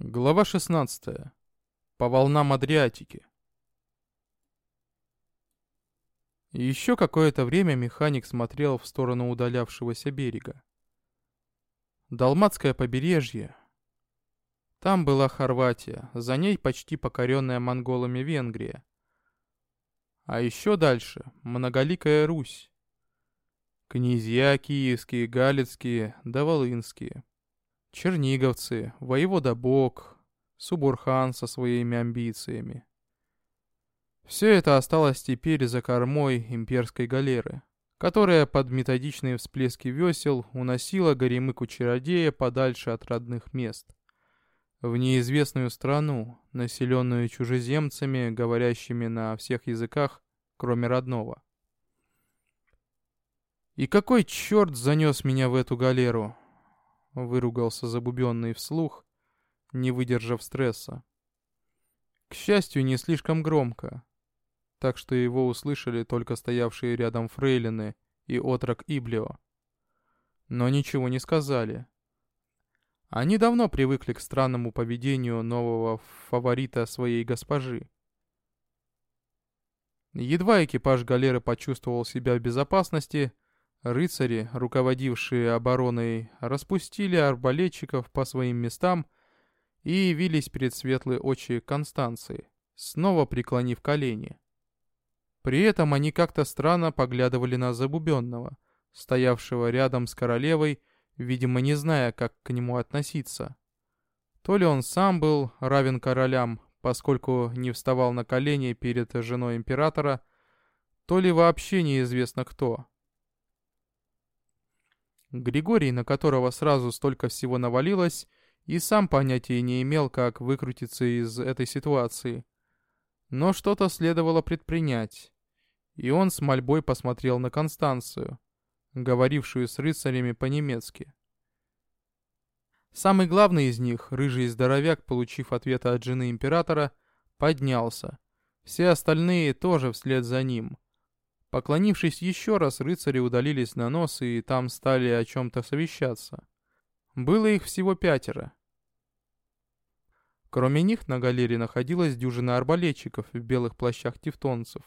Глава 16. По волнам Адриатики. Еще какое-то время механик смотрел в сторону удалявшегося берега. Далматское побережье. Там была Хорватия, за ней почти покоренная монголами Венгрия. А еще дальше многоликая Русь. Князья киевские, галицкие да волынские. Черниговцы, воевода Бог, Субурхан со своими амбициями. Все это осталось теперь за кормой имперской галеры, которая под методичные всплески весел уносила горемыку-чародея подальше от родных мест, в неизвестную страну, населенную чужеземцами, говорящими на всех языках, кроме родного. И какой черт занес меня в эту галеру? Выругался забубенный вслух, не выдержав стресса. К счастью, не слишком громко, так что его услышали только стоявшие рядом фрейлины и отрок Иблио. Но ничего не сказали. Они давно привыкли к странному поведению нового фаворита своей госпожи. Едва экипаж галеры почувствовал себя в безопасности, Рыцари, руководившие обороной, распустили арбалетчиков по своим местам и явились перед светлые очи Констанции, снова преклонив колени. При этом они как-то странно поглядывали на Забубенного, стоявшего рядом с королевой, видимо, не зная, как к нему относиться. То ли он сам был равен королям, поскольку не вставал на колени перед женой императора, то ли вообще неизвестно кто. Григорий, на которого сразу столько всего навалилось, и сам понятия не имел, как выкрутиться из этой ситуации. Но что-то следовало предпринять. И он с мольбой посмотрел на Констанцию, говорившую с рыцарями по-немецки. Самый главный из них, рыжий здоровяк, получив ответ от жены императора, поднялся. Все остальные тоже вслед за ним. Поклонившись еще раз, рыцари удалились на нос и там стали о чем-то совещаться. Было их всего пятеро. Кроме них на галере находилась дюжина арбалетчиков в белых плащах тевтонцев.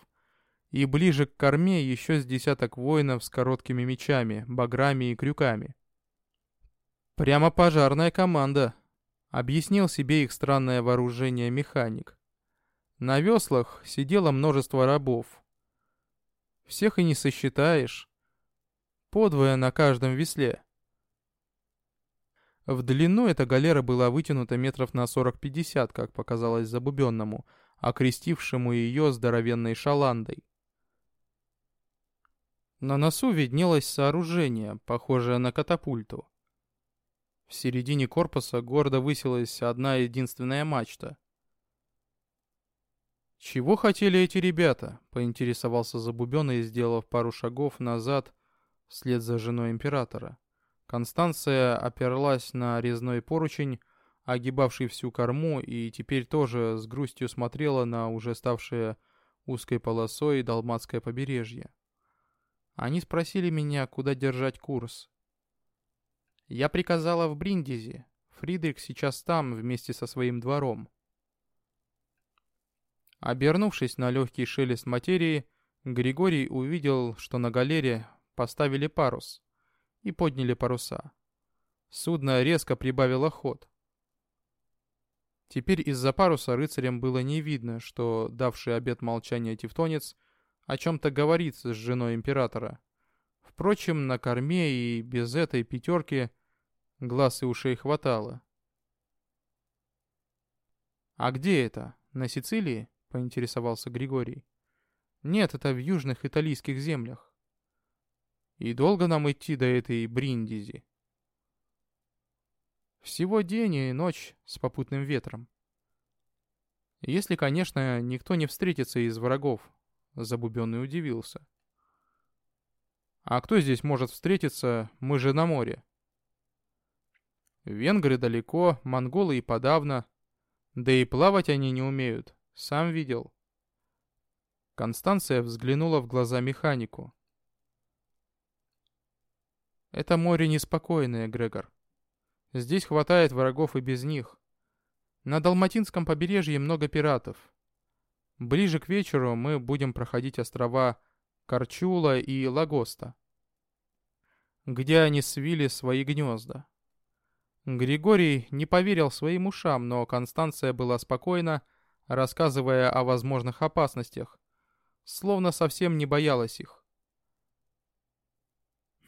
И ближе к корме еще с десяток воинов с короткими мечами, баграми и крюками. «Прямо пожарная команда», — объяснил себе их странное вооружение механик. На веслах сидело множество рабов, всех и не сосчитаешь. Подвое на каждом весле. В длину эта галера была вытянута метров на 40-50, как показалось забубенному, окрестившему ее здоровенной шаландой. На носу виднелось сооружение, похожее на катапульту. В середине корпуса гордо высилась одна единственная мачта — «Чего хотели эти ребята?» — поинтересовался Забубенный, сделав пару шагов назад вслед за женой императора. Констанция оперлась на резной поручень, огибавший всю корму, и теперь тоже с грустью смотрела на уже ставшее узкой полосой Далматское побережье. Они спросили меня, куда держать курс. Я приказала в Бриндизи. Фридрих сейчас там, вместе со своим двором. Обернувшись на легкий шелест материи, Григорий увидел, что на галере поставили парус и подняли паруса. Судно резко прибавило ход. Теперь из-за паруса рыцарям было не видно, что давший обет молчания тевтонец о чем-то говорит с женой императора. Впрочем, на корме и без этой пятерки глаз и ушей хватало. «А где это? На Сицилии?» Поинтересовался Григорий. Нет, это в южных италийских землях. И долго нам идти до этой Бриндизи? Всего день и ночь с попутным ветром. Если, конечно, никто не встретится из врагов, Забубенный удивился. А кто здесь может встретиться, мы же на море. Венгры далеко, монголы и подавно. Да и плавать они не умеют. Сам видел. Констанция взглянула в глаза механику. Это море неспокойное, Грегор. Здесь хватает врагов и без них. На Далматинском побережье много пиратов. Ближе к вечеру мы будем проходить острова Корчула и Лагоста, где они свили свои гнезда. Григорий не поверил своим ушам, но Констанция была спокойна, рассказывая о возможных опасностях, словно совсем не боялась их.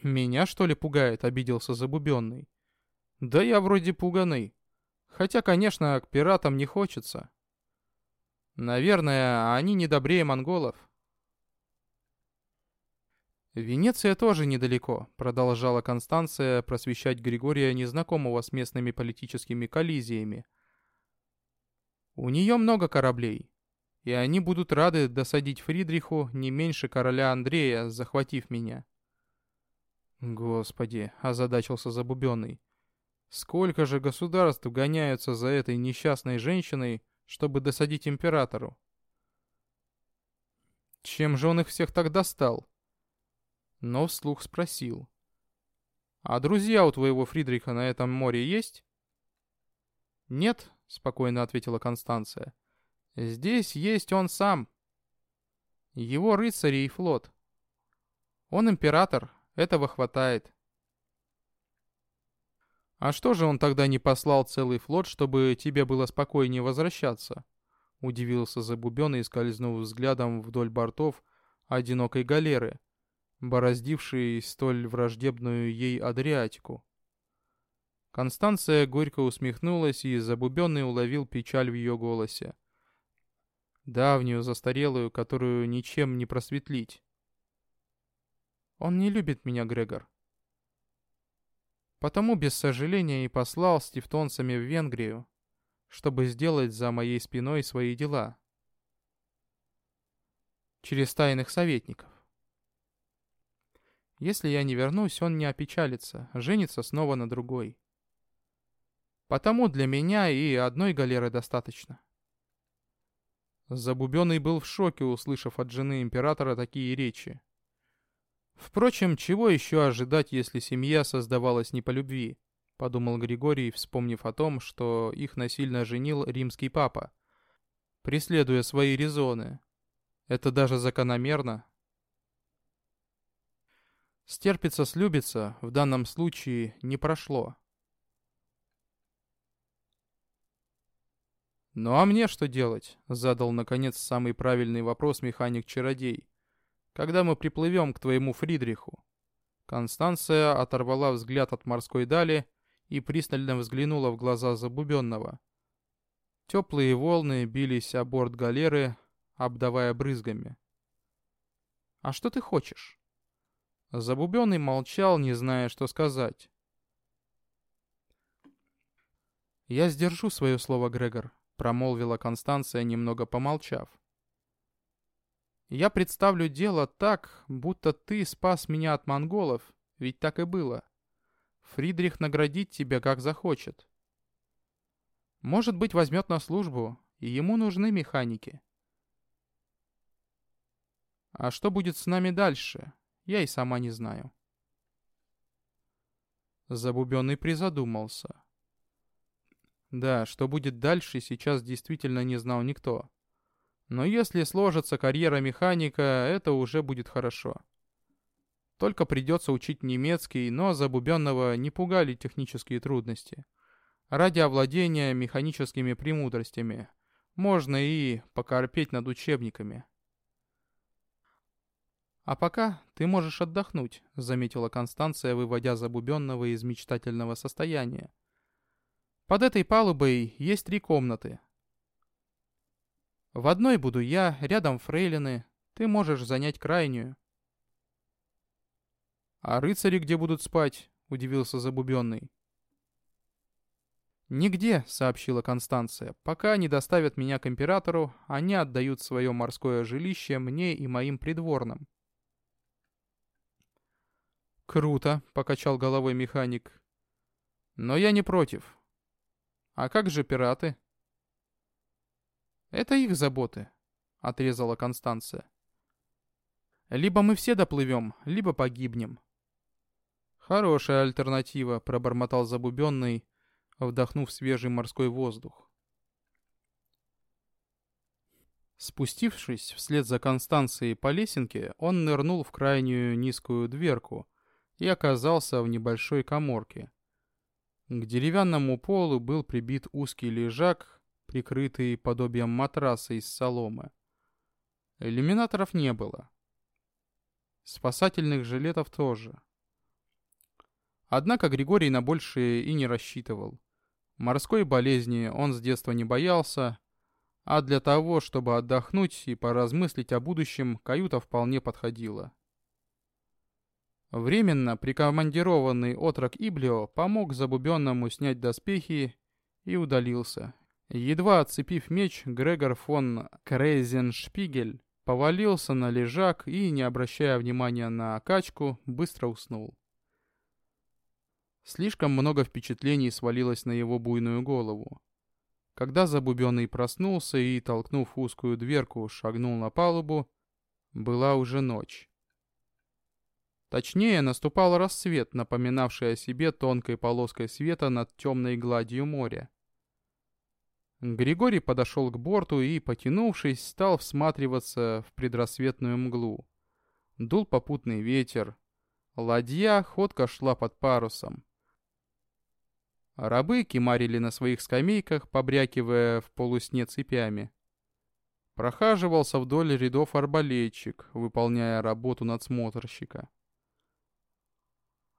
«Меня, что ли, пугает?» — обиделся Забубенный. «Да я вроде пуганый. Хотя, конечно, к пиратам не хочется. Наверное, они не добрее монголов». «Венеция тоже недалеко», — продолжала Констанция просвещать Григория, незнакомого с местными политическими коллизиями. «У нее много кораблей, и они будут рады досадить Фридриху не меньше короля Андрея, захватив меня». «Господи», — озадачился Забубенный, — «сколько же государств гоняются за этой несчастной женщиной, чтобы досадить императору?» «Чем же он их всех так достал?» но вслух спросил. «А друзья у твоего Фридриха на этом море есть?» «Нет», — спокойно ответила Констанция. «Здесь есть он сам. Его рыцари и флот. Он император, этого хватает». «А что же он тогда не послал целый флот, чтобы тебе было спокойнее возвращаться?» Удивился Забубенный, скользнув взглядом вдоль бортов одинокой галеры, бороздивший столь враждебную ей Адриатику. Констанция горько усмехнулась, и Забубенный уловил печаль в ее голосе. Давнюю, застарелую, которую ничем не просветлить. «Он не любит меня, Грегор. Потому без сожаления и послал с тевтонцами в Венгрию, чтобы сделать за моей спиной свои дела. Через тайных советников. Если я не вернусь, он не опечалится, женится снова на другой. Потому для меня и одной галеры достаточно. Забубенный был в шоке, услышав от жены императора такие речи. Впрочем, чего еще ожидать, если семья создавалась не по любви? Подумал Григорий, вспомнив о том, что их насильно женил римский папа, преследуя свои резоны. Это даже закономерно, Стерпится-слюбится в данном случае не прошло. «Ну а мне что делать?» — задал, наконец, самый правильный вопрос механик-чародей. «Когда мы приплывем к твоему Фридриху?» Констанция оторвала взгляд от морской дали и пристально взглянула в глаза Забубенного. Теплые волны бились о борт галеры, обдавая брызгами. «А что ты хочешь?» Забубенный молчал, не зная, что сказать. «Я сдержу свое слово, Грегор», — промолвила Констанция, немного помолчав. «Я представлю дело так, будто ты спас меня от монголов, ведь так и было. Фридрих наградит тебя, как захочет. Может быть, возьмет на службу, и ему нужны механики. А что будет с нами дальше?» Я и сама не знаю. Забубенный призадумался. Да, что будет дальше, сейчас действительно не знал никто. Но если сложится карьера механика, это уже будет хорошо. Только придется учить немецкий, но Забубенного не пугали технические трудности. Ради овладения механическими премудростями можно и покорпеть над учебниками. «А пока ты можешь отдохнуть», — заметила Констанция, выводя Забубенного из мечтательного состояния. «Под этой палубой есть три комнаты. В одной буду я, рядом фрейлины, ты можешь занять крайнюю». «А рыцари где будут спать?» — удивился Забубенный. «Нигде», — сообщила Констанция. «Пока не доставят меня к императору, они отдают свое морское жилище мне и моим придворным». «Круто», — покачал головой механик. «Но я не против. А как же пираты?» «Это их заботы», — отрезала Констанция. «Либо мы все доплывем, либо погибнем». «Хорошая альтернатива», — пробормотал Забубенный, вдохнув свежий морской воздух. Спустившись вслед за Констанцией по лесенке, он нырнул в крайнюю низкую дверку и оказался в небольшой коморке. К деревянному полу был прибит узкий лежак, прикрытый подобием матраса из соломы. Иллюминаторов не было. Спасательных жилетов тоже. Однако Григорий на большее и не рассчитывал. Морской болезни он с детства не боялся, а для того, чтобы отдохнуть и поразмыслить о будущем, каюта вполне подходила. Временно прикомандированный отрок Иблио помог забубенному снять доспехи и удалился. Едва отцепив меч, Грегор фон Крейзеншпигель повалился на лежак и, не обращая внимания на качку, быстро уснул. Слишком много впечатлений свалилось на его буйную голову. Когда Забубенный проснулся и, толкнув узкую дверку, шагнул на палубу, была уже ночь. Точнее, наступал рассвет, напоминавший о себе тонкой полоской света над темной гладью моря. Григорий подошел к борту и, потянувшись, стал всматриваться в предрассветную мглу. Дул попутный ветер. Ладья ходко шла под парусом. Рабы кимарили на своих скамейках, побрякивая в полусне цепями. Прохаживался вдоль рядов арбалетчик, выполняя работу надсмотрщика.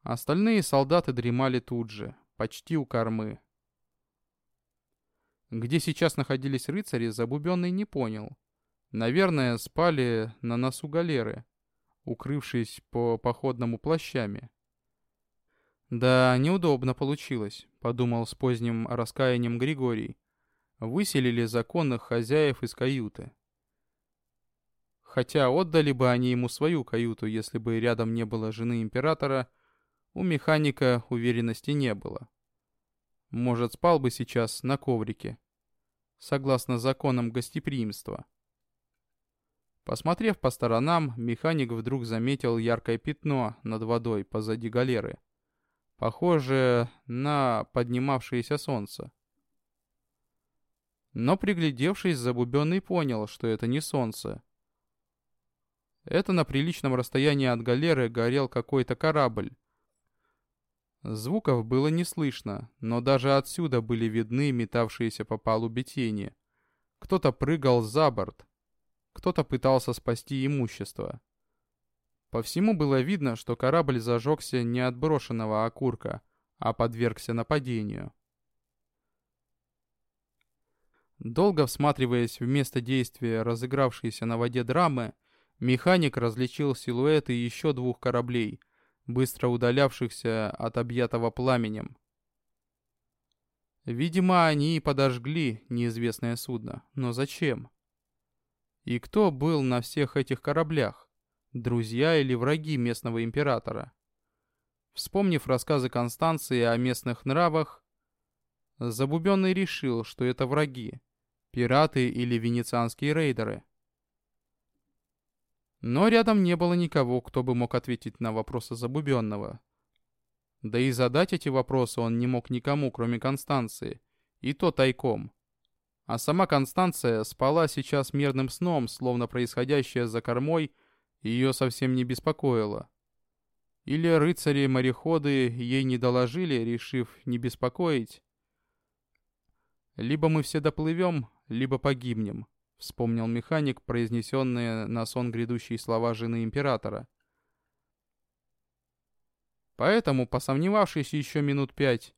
Остальные солдаты дремали тут же, почти у кормы. Где сейчас находились рыцари, Забубенный не понял. Наверное, спали на носу галеры, укрывшись по походному плащами. «Да, неудобно получилось», — подумал с поздним раскаянием Григорий. «Выселили законных хозяев из каюты». Хотя отдали бы они ему свою каюту, если бы рядом не было жены императора — у механика уверенности не было. Может, спал бы сейчас на коврике, согласно законам гостеприимства. Посмотрев по сторонам, механик вдруг заметил яркое пятно над водой позади галеры, похожее на поднимавшееся солнце. Но приглядевшись, Забубенный понял, что это не солнце. Это на приличном расстоянии от галеры горел какой-то корабль, Звуков было не слышно, но даже отсюда были видны метавшиеся по палубе тени. Кто-то прыгал за борт, кто-то пытался спасти имущество. По всему было видно, что корабль зажегся не от брошенного окурка, а подвергся нападению. Долго всматриваясь в место действия разыгравшейся на воде драмы, механик различил силуэты еще двух кораблей — быстро удалявшихся от объятого пламенем. Видимо, они и подожгли неизвестное судно. Но зачем? И кто был на всех этих кораблях? Друзья или враги местного императора? Вспомнив рассказы Констанции о местных нравах, Забубенный решил, что это враги, пираты или венецианские рейдеры. Но рядом не было никого, кто бы мог ответить на вопросы Забубенного. Да и задать эти вопросы он не мог никому, кроме Констанции, и то тайком. А сама Констанция спала сейчас мирным сном, словно происходящее за кормой ее совсем не беспокоило. Или рыцари-мореходы ей не доложили, решив не беспокоить. Либо мы все доплывем, либо погибнем. Вспомнил механик произнесенные на сон грядущие слова жены императора. Поэтому, посомневавшись еще минут пять,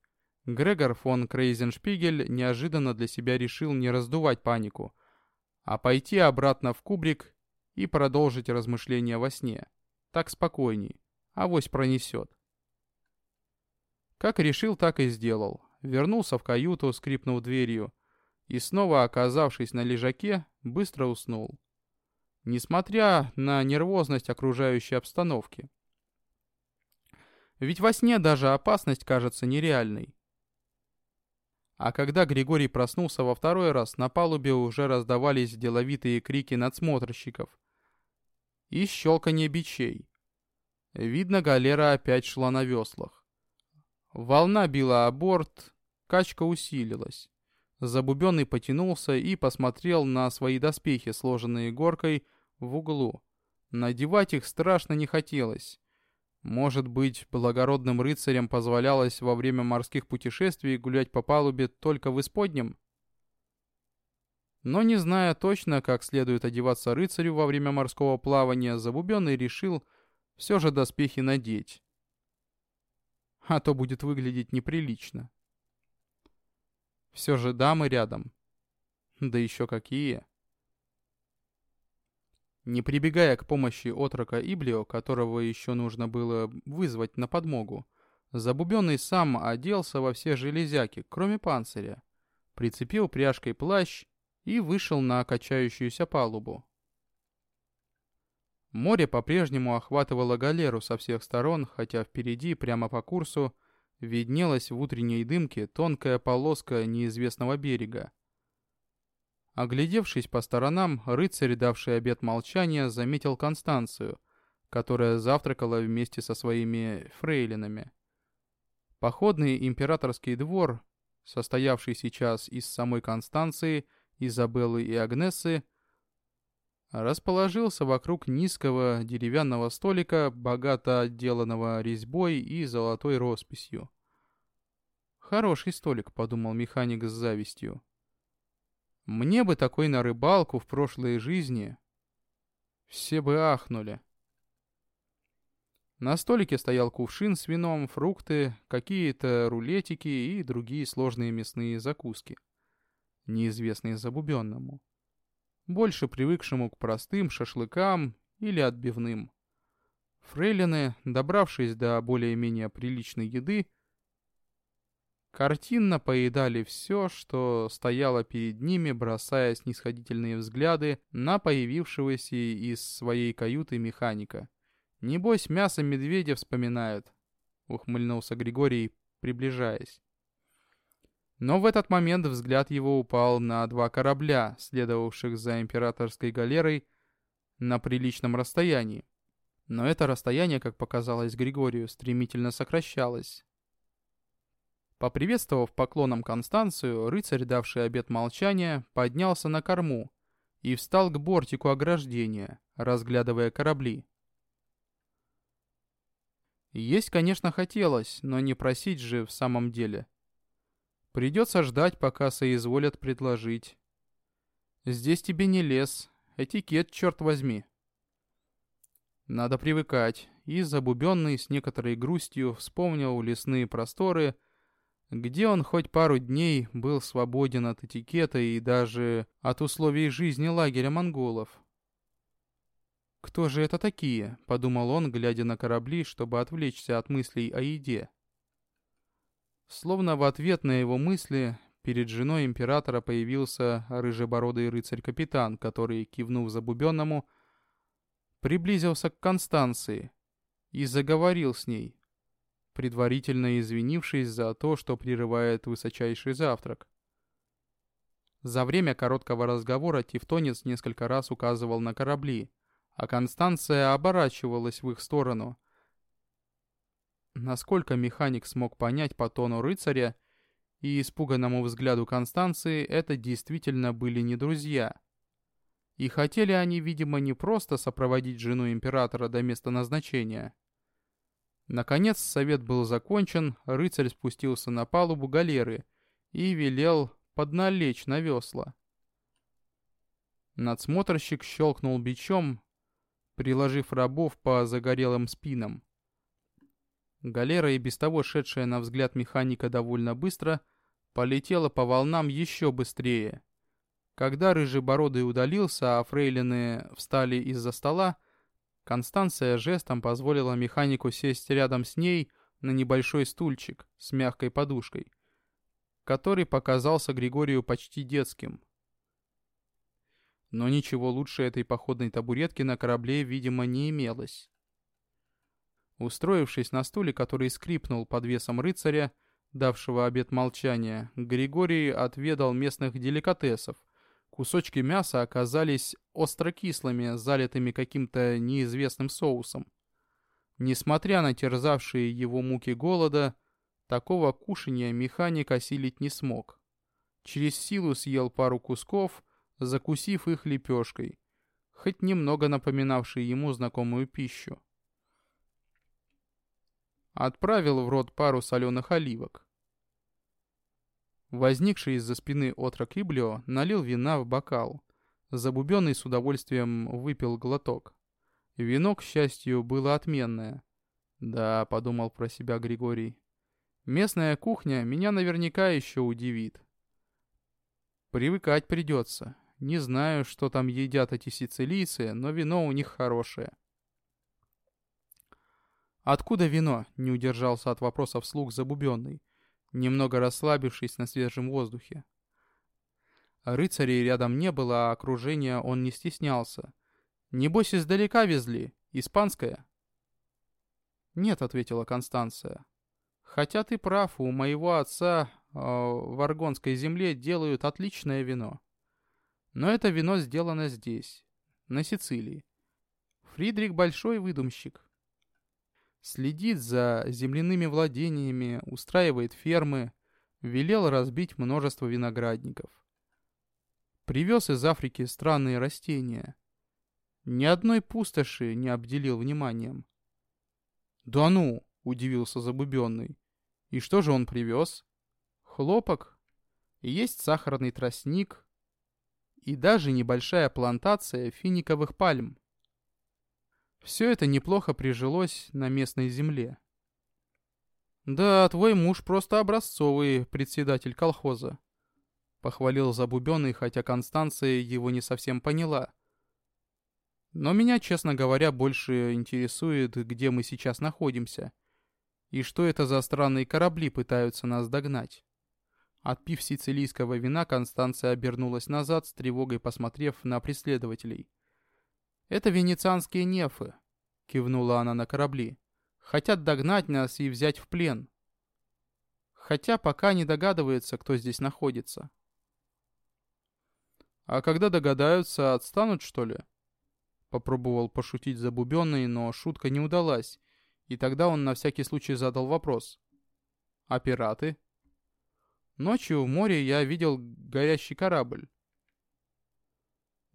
Грегор фон Крейзеншпигель неожиданно для себя решил не раздувать панику, а пойти обратно в кубрик и продолжить размышления во сне. Так спокойней, авось пронесет. Как решил, так и сделал. Вернулся в каюту, скрипнув дверью, и снова оказавшись на лежаке, быстро уснул. Несмотря на нервозность окружающей обстановки. Ведь во сне даже опасность кажется нереальной. А когда Григорий проснулся во второй раз, на палубе уже раздавались деловитые крики надсмотрщиков и щелканье бичей. Видно, галера опять шла на веслах. Волна била о борт, качка усилилась. Забубенный потянулся и посмотрел на свои доспехи, сложенные горкой в углу. Надевать их страшно не хотелось. Может быть, благородным рыцарям позволялось во время морских путешествий гулять по палубе только в исподнем? Но не зная точно, как следует одеваться рыцарю во время морского плавания, Забубенный решил все же доспехи надеть. А то будет выглядеть неприлично. Все же дамы рядом. Да еще какие. Не прибегая к помощи отрока Иблио, которого еще нужно было вызвать на подмогу, Забубенный сам оделся во все железяки, кроме панциря, прицепил пряжкой плащ и вышел на качающуюся палубу. Море по-прежнему охватывало галеру со всех сторон, хотя впереди, прямо по курсу, виднелась в утренней дымке тонкая полоска неизвестного берега. Оглядевшись по сторонам, рыцарь, давший обет молчания, заметил Констанцию, которая завтракала вместе со своими фрейлинами. Походный императорский двор, состоявший сейчас из самой Констанции, Изабеллы и Агнесы, расположился вокруг низкого деревянного столика, богато отделанного резьбой и золотой росписью. «Хороший столик», — подумал механик с завистью. «Мне бы такой на рыбалку в прошлой жизни». Все бы ахнули. На столике стоял кувшин с вином, фрукты, какие-то рулетики и другие сложные мясные закуски, неизвестные забубенному больше привыкшему к простым шашлыкам или отбивным. Фрейлины, добравшись до более-менее приличной еды, картинно поедали все, что стояло перед ними, бросая снисходительные взгляды на появившегося из своей каюты механика. «Небось, мясо медведя вспоминают», — ухмыльнулся Григорий, приближаясь. Но в этот момент взгляд его упал на два корабля, следовавших за императорской галерой на приличном расстоянии. Но это расстояние, как показалось Григорию, стремительно сокращалось. Поприветствовав поклоном Констанцию, рыцарь, давший обет молчания, поднялся на корму и встал к бортику ограждения, разглядывая корабли. Есть, конечно, хотелось, но не просить же в самом деле – Придется ждать, пока соизволят предложить. Здесь тебе не лес, этикет, черт возьми. Надо привыкать, и забубенный с некоторой грустью вспомнил лесные просторы, где он хоть пару дней был свободен от этикета и даже от условий жизни лагеря монголов. «Кто же это такие?» — подумал он, глядя на корабли, чтобы отвлечься от мыслей о еде. Словно в ответ на его мысли, перед женой императора появился рыжебородый рыцарь-капитан, который, кивнув забубенному, приблизился к Констанции и заговорил с ней, предварительно извинившись за то, что прерывает высочайший завтрак. За время короткого разговора Тевтонец несколько раз указывал на корабли, а Констанция оборачивалась в их сторону, Насколько механик смог понять по тону рыцаря и испуганному взгляду Констанции, это действительно были не друзья. И хотели они, видимо, не просто сопроводить жену императора до места назначения. Наконец совет был закончен, рыцарь спустился на палубу галеры и велел подналечь на весла. Надсмотрщик щелкнул бичом, приложив рабов по загорелым спинам. Галера, и без того шедшая на взгляд механика довольно быстро, полетела по волнам еще быстрее. Когда Рыжебородый удалился, а фрейлины встали из-за стола, Констанция жестом позволила механику сесть рядом с ней на небольшой стульчик с мягкой подушкой, который показался Григорию почти детским. Но ничего лучше этой походной табуретки на корабле, видимо, не имелось. Устроившись на стуле, который скрипнул под весом рыцаря, давшего обет молчания, Григорий отведал местных деликатесов. Кусочки мяса оказались острокислыми, залитыми каким-то неизвестным соусом. Несмотря на терзавшие его муки голода, такого кушания механик осилить не смог. Через силу съел пару кусков, закусив их лепешкой, хоть немного напоминавшей ему знакомую пищу. Отправил в рот пару соленых оливок. Возникший из-за спины отрок Иблио налил вина в бокал. Забубенный с удовольствием выпил глоток. Вино, к счастью, было отменное. «Да», — подумал про себя Григорий. «Местная кухня меня наверняка еще удивит. Привыкать придется. Не знаю, что там едят эти сицилийцы, но вино у них хорошее». «Откуда вино?» — не удержался от вопросов слуг Забубенный, немного расслабившись на свежем воздухе. Рыцарей рядом не было, а окружения он не стеснялся. «Небось, издалека везли? Испанское?» «Нет», — ответила Констанция. «Хотя ты прав, у моего отца э, в Аргонской земле делают отличное вино. Но это вино сделано здесь, на Сицилии. Фридрих большой выдумщик. Следит за земляными владениями, устраивает фермы, велел разбить множество виноградников. Привез из Африки странные растения. Ни одной пустоши не обделил вниманием. «Да ну!» — удивился Забубенный. «И что же он привез?» «Хлопок. есть сахарный тростник. И даже небольшая плантация финиковых пальм. Все это неплохо прижилось на местной земле. «Да, твой муж просто образцовый председатель колхоза», Похвалил Забубенный, хотя Констанция его не совсем поняла. Но меня, честно говоря, больше интересует, где мы сейчас находимся. И что это за странные корабли пытаются нас догнать. Отпив сицилийского вина, Констанция обернулась назад, с тревогой посмотрев на преследователей. «Это венецианские нефы», — кивнула она на корабли. «Хотят догнать нас и взять в плен. Хотя пока не догадывается, кто здесь находится». А когда догадаются, отстанут, что ли? Попробовал пошутить забубенный, но шутка не удалась, и тогда он на всякий случай задал вопрос. А пираты? Ночью в море я видел горящий корабль.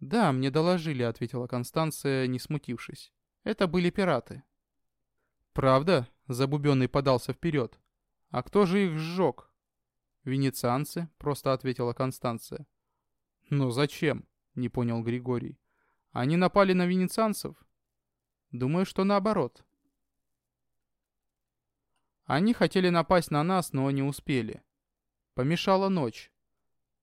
«Да, мне доложили», — ответила Констанция, не смутившись. «Это были пираты». «Правда?» — Забубенный подался вперед. «А кто же их сжег?» «Венецианцы», — просто ответила Констанция. «Но зачем?» — не понял Григорий. «Они напали на венецианцев?» «Думаю, что наоборот». Они хотели напасть на нас, но не успели. Помешала ночь.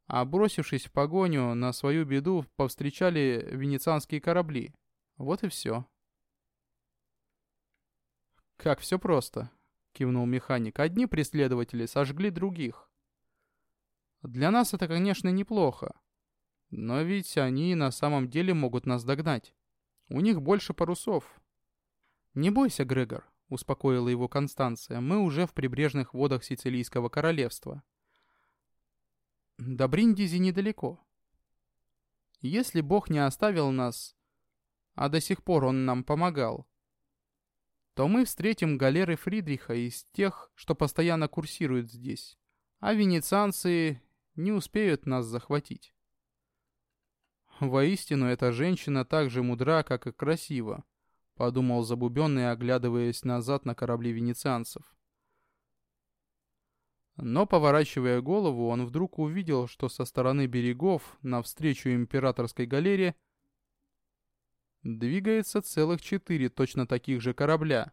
А бросившись в погоню, на свою беду повстречали венецианские корабли. Вот и все. «Как все просто», — кивнул механик. «Одни преследователи сожгли других». «Для нас это, конечно, неплохо. Но ведь они на самом деле могут нас догнать. У них больше парусов. Не бойся, Грегор, успокоила его Констанция. Мы уже в прибрежных водах Сицилийского королевства. До Бриндизи недалеко. Если Бог не оставил нас, а до сих пор Он нам помогал, то мы встретим галеры Фридриха из тех, что постоянно курсируют здесь, а венецианцы не успеют нас захватить. Воистину, эта женщина так же мудра, как и красива, подумал забубенный, оглядываясь назад на корабли венецианцев. Но, поворачивая голову, он вдруг увидел, что со стороны берегов, навстречу императорской галере, двигается целых четыре точно таких же корабля.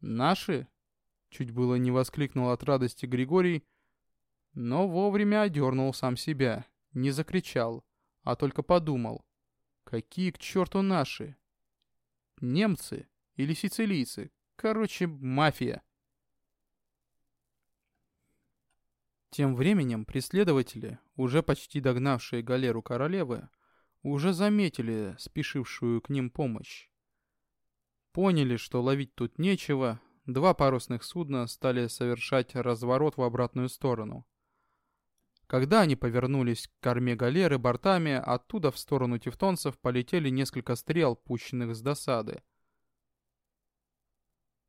«Наши?» — чуть было не воскликнул от радости Григорий, но вовремя одернул сам себя не закричал, а только подумал. Какие к черту наши? Немцы или сицилийцы? Короче, мафия. Тем временем преследователи, уже почти догнавшие галеру королевы, уже заметили спешившую к ним помощь. Поняли, что ловить тут нечего, два парусных судна стали совершать разворот в обратную сторону. Когда они повернулись к корме галеры бортами, оттуда в сторону тевтонцев полетели несколько стрел, пущенных с досады.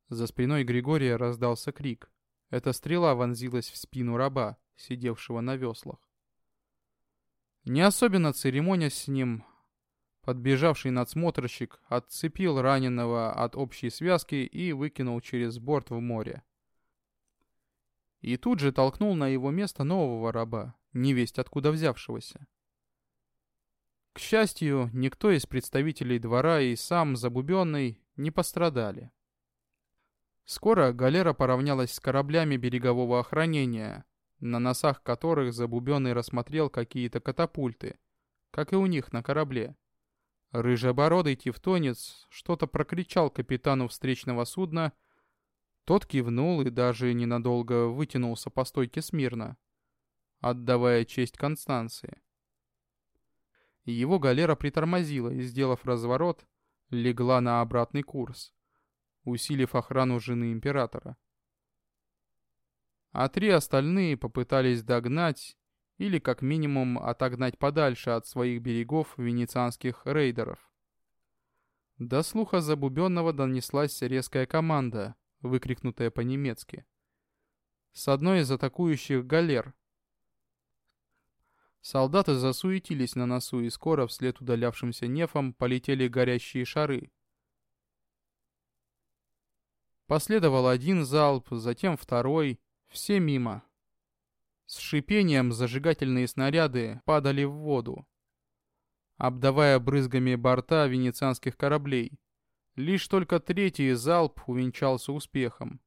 За спиной Григория раздался крик. Эта стрела вонзилась в спину раба. сидевшего на веслах. Не особенно церемонясь с ним, подбежавший надсмотрщик отцепил раненого от общей связки и выкинул через борт в море. И тут же толкнул на его место нового раба, невесть откуда взявшегося. К счастью, никто из представителей двора и сам Забубенный не пострадали. Скоро галера поравнялась с кораблями берегового охранения, на носах которых Забубенный рассмотрел какие-то катапульты, как и у них на корабле. Рыжебородый тевтонец что-то прокричал капитану встречного судна, тот кивнул и даже ненадолго вытянулся по стойке смирно, отдавая честь Констанции. Его галера притормозила и, сделав разворот, легла на обратный курс, усилив охрану жены императора. А три остальные попытались догнать или как минимум отогнать подальше от своих берегов венецианских рейдеров. До слуха Забубенного донеслась резкая команда, выкрикнутая по-немецки. С одной из атакующих галер — Солдаты засуетились на носу, и скоро вслед удалявшимся нефам полетели горящие шары. Последовал один залп, затем второй, все мимо. С шипением зажигательные снаряды падали в воду, обдавая брызгами борта венецианских кораблей. Лишь только третий залп увенчался успехом.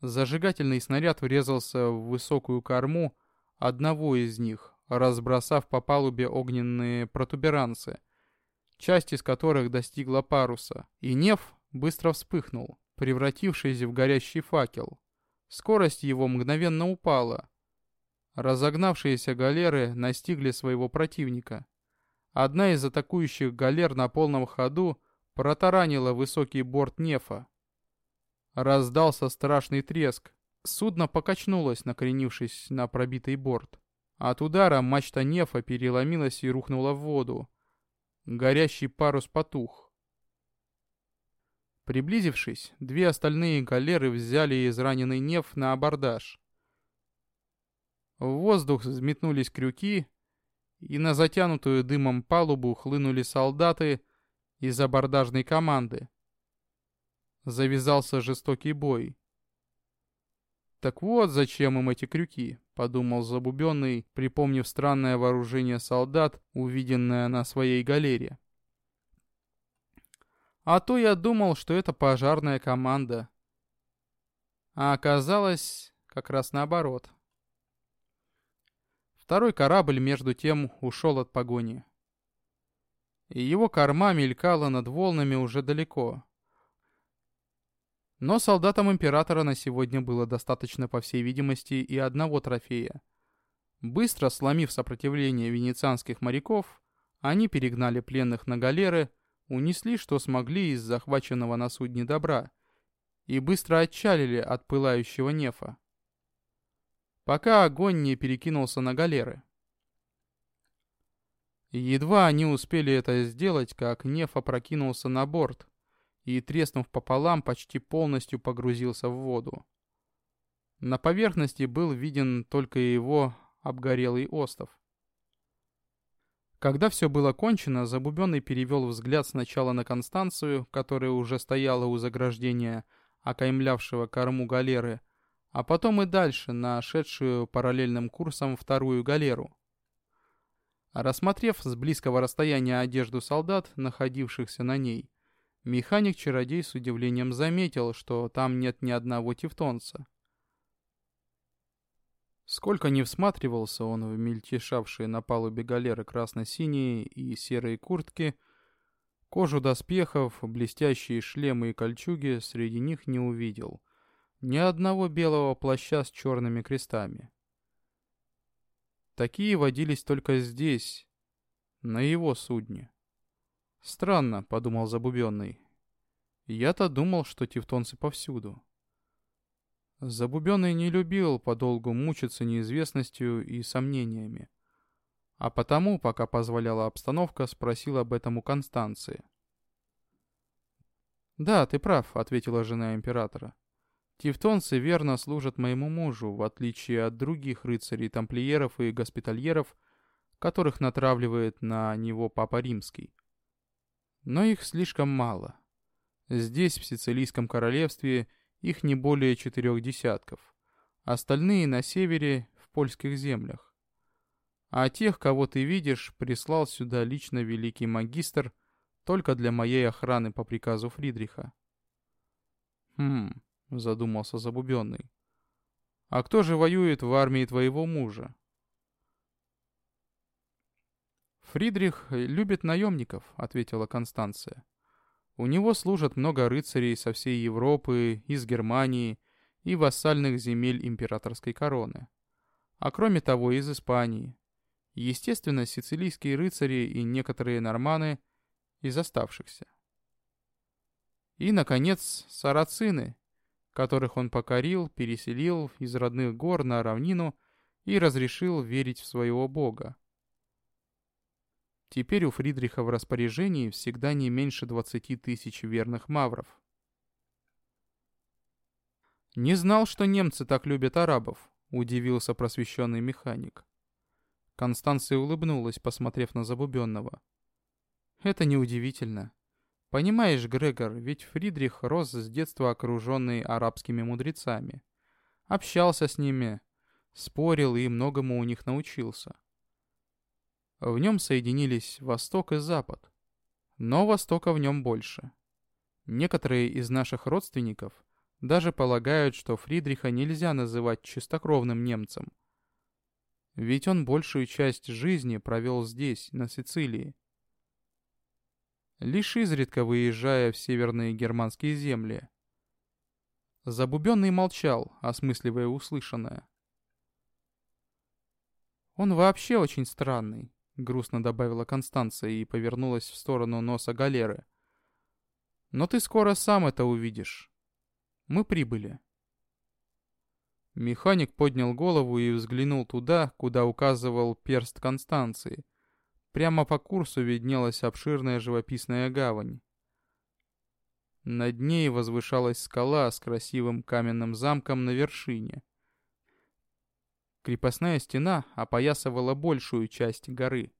Зажигательный снаряд врезался в высокую корму, одного из них, разбросав по палубе огненные протуберанцы, часть из которых достигла паруса, и неф быстро вспыхнул, превратившись в горящий факел. Скорость его мгновенно упала. Разогнавшиеся галеры настигли своего противника. Одна из атакующих галер на полном ходу протаранила высокий борт нефа. Раздался страшный треск, Судно покачнулось, накренившись на пробитый борт. От удара мачта нефа переломилась и рухнула в воду. Горящий парус потух. Приблизившись, две остальные галеры взяли израненный неф на абордаж. В воздух взметнулись крюки, и на затянутую дымом палубу хлынули солдаты из абордажной команды. Завязался жестокий бой. «Так вот, зачем им эти крюки», — подумал Забубенный, припомнив странное вооружение солдат, увиденное на своей галере. «А то я думал, что это пожарная команда». А оказалось как раз наоборот. Второй корабль, между тем, ушел от погони. И его корма мелькала над волнами уже далеко. Но солдатам императора на сегодня было достаточно, по всей видимости, и одного трофея. Быстро сломив сопротивление венецианских моряков, они перегнали пленных на галеры, унесли, что смогли из захваченного на судне добра, и быстро отчалили от пылающего нефа. Пока огонь не перекинулся на галеры. Едва они успели это сделать, как неф опрокинулся на борт, и, треснув пополам, почти полностью погрузился в воду. На поверхности был виден только его обгорелый остов. Когда все было кончено, Забубенный перевел взгляд сначала на Констанцию, которая уже стояла у заграждения, окаймлявшего корму галеры, а потом и дальше на шедшую параллельным курсом вторую галеру. Рассмотрев с близкого расстояния одежду солдат, находившихся на ней, Механик-чародей с удивлением заметил, что там нет ни одного тевтонца. Сколько не всматривался он в мельтешавшие на палубе галеры красно-синие и серые куртки, кожу доспехов, блестящие шлемы и кольчуги среди них не увидел. Ни одного белого плаща с черными крестами. Такие водились только здесь, на его судне. «Странно», — подумал Забубенный. «Я-то думал, что тевтонцы повсюду». Забубенный не любил подолгу мучиться неизвестностью и сомнениями. А потому, пока позволяла обстановка, спросил об этом у Констанции. «Да, ты прав», — ответила жена императора. Тевтонцы верно служат моему мужу, в отличие от других рыцарей-тамплиеров и госпитальеров, которых натравливает на него Папа Римский. Но их слишком мало. Здесь, в Сицилийском королевстве, их не более четырех десятков. Остальные на севере, в польских землях. А тех, кого ты видишь, прислал сюда лично великий магистр только для моей охраны по приказу Фридриха. Хм, задумался Забубенный. А кто же воюет в армии твоего мужа? Фридрих любит наемников, ответила Констанция. У него служат много рыцарей со всей Европы, из Германии и вассальных земель императорской короны. А кроме того, из Испании. Естественно, сицилийские рыцари и некоторые норманы из оставшихся. И, наконец, сарацины, которых он покорил, переселил из родных гор на равнину и разрешил верить в своего бога. Теперь у Фридриха в распоряжении всегда не меньше 20 тысяч верных мавров. «Не знал, что немцы так любят арабов», — удивился просвещенный механик. Констанция улыбнулась, посмотрев на Забубенного. «Это неудивительно. Понимаешь, Грегор, ведь Фридрих рос с детства окруженный арабскими мудрецами. Общался с ними, спорил и многому у них научился. В нем соединились Восток и Запад. Но Востока в нем больше. Некоторые из наших родственников даже полагают, что Фридриха нельзя называть чистокровным немцем. Ведь он большую часть жизни провел здесь, на Сицилии лишь изредка выезжая в северные германские земли. Забубенный молчал, осмысливая услышанное. «Он вообще очень странный», — грустно добавила Констанция и повернулась в сторону носа галеры. «Но ты скоро сам это увидишь. Мы прибыли». Механик поднял голову и взглянул туда, куда указывал перст Констанции, Прямо по курсу виднелась обширная живописная гавань. Над ней возвышалась скала с красивым каменным замком на вершине. Крепостная стена опоясывала большую часть горы.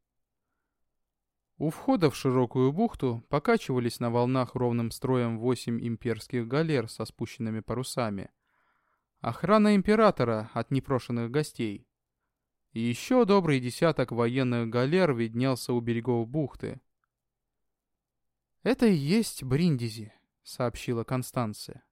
У входа в широкую бухту покачивались на волнах ровным строем восемь имперских галер со спущенными парусами. Охрана императора от непрошенных гостей. И еще добрый десяток военных галер виднелся у берегов бухты. «Это и есть Бриндизи», — сообщила Констанция.